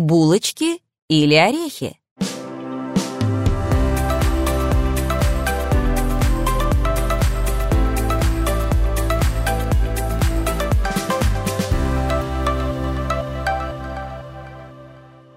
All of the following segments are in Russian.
Булочки или орехи?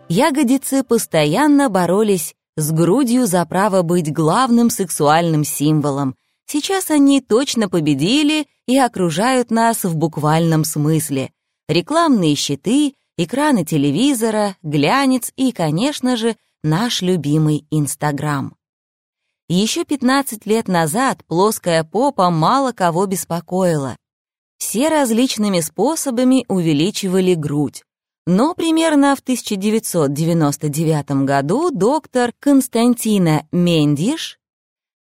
Ягодицы постоянно боролись с грудью за право быть главным сексуальным символом. Сейчас они точно победили и окружают нас в буквальном смысле. Рекламные щиты, экраны телевизора, глянец и, конечно же, наш любимый Инстаграм. Еще 15 лет назад плоская попа мало кого беспокоила. Все различными способами увеличивали грудь. Но примерно в 1999 году доктор Константина Мендиш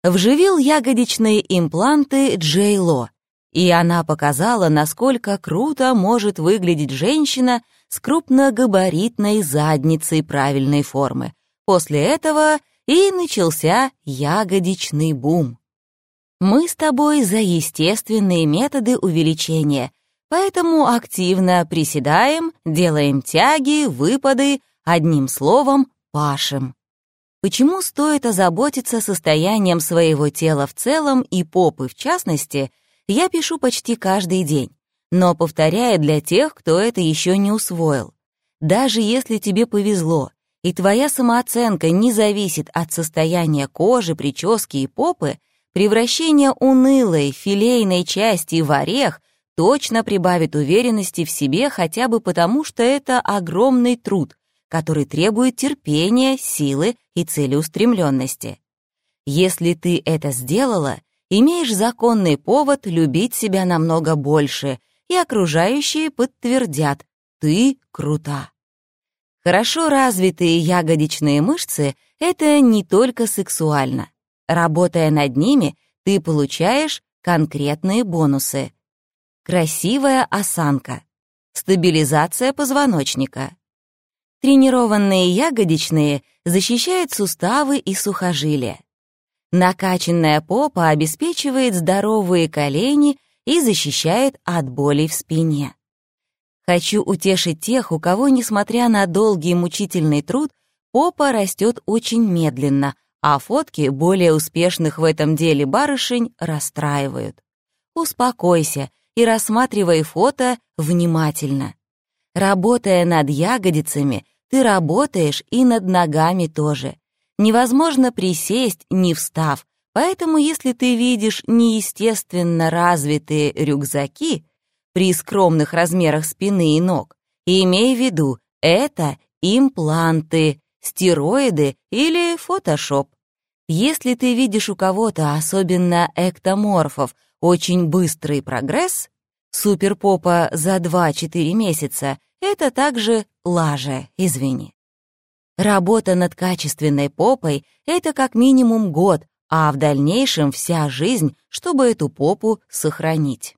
вживил ягодичные импланты Джейло, и она показала, насколько круто может выглядеть женщина с крупногабаритной задницей правильной формы. После этого и начался ягодичный бум. Мы с тобой за естественные методы увеличения, поэтому активно приседаем, делаем тяги, выпады, одним словом, пашем. Почему стоит озаботиться состоянием своего тела в целом и попы в частности, я пишу почти каждый день, но повторяю для тех, кто это еще не усвоил. Даже если тебе повезло, и твоя самооценка не зависит от состояния кожи, прически и попы, Превращение унылой, филейной части в орех точно прибавит уверенности в себе хотя бы потому, что это огромный труд, который требует терпения, силы и целеустремленности. Если ты это сделала, имеешь законный повод любить себя намного больше, и окружающие подтвердят, ты крута. Хорошо развитые ягодичные мышцы — это не только сексуально. Работая над ними, ты получаешь конкретные бонусы. Красивая осанка, стабилизация позвоночника. Тренированные ягодичные защищают суставы и сухожилия. Накачанная попа обеспечивает здоровые колени и защищает от болей в спине. Хочу утешить тех, у кого, несмотря на долгий мучительный труд, попа растет очень медленно, а фотки более успешных в этом деле барышень расстраивают. Успокойся и рассматривай фото внимательно. Работая над ягодицами, ты работаешь и над ногами тоже. Невозможно присесть, не встав, поэтому если ты видишь неестественно развитые рюкзаки при скромных размерах спины и ног, имей в виду, это импланты, стероиды или фотошоп. Если ты видишь у кого-то, особенно эктоморфов, очень быстрый прогресс, суперпопа за 2-4 месяца, это также лажа, извини. Работа над качественной попой — это как минимум год, а в дальнейшем вся жизнь, чтобы эту попу сохранить.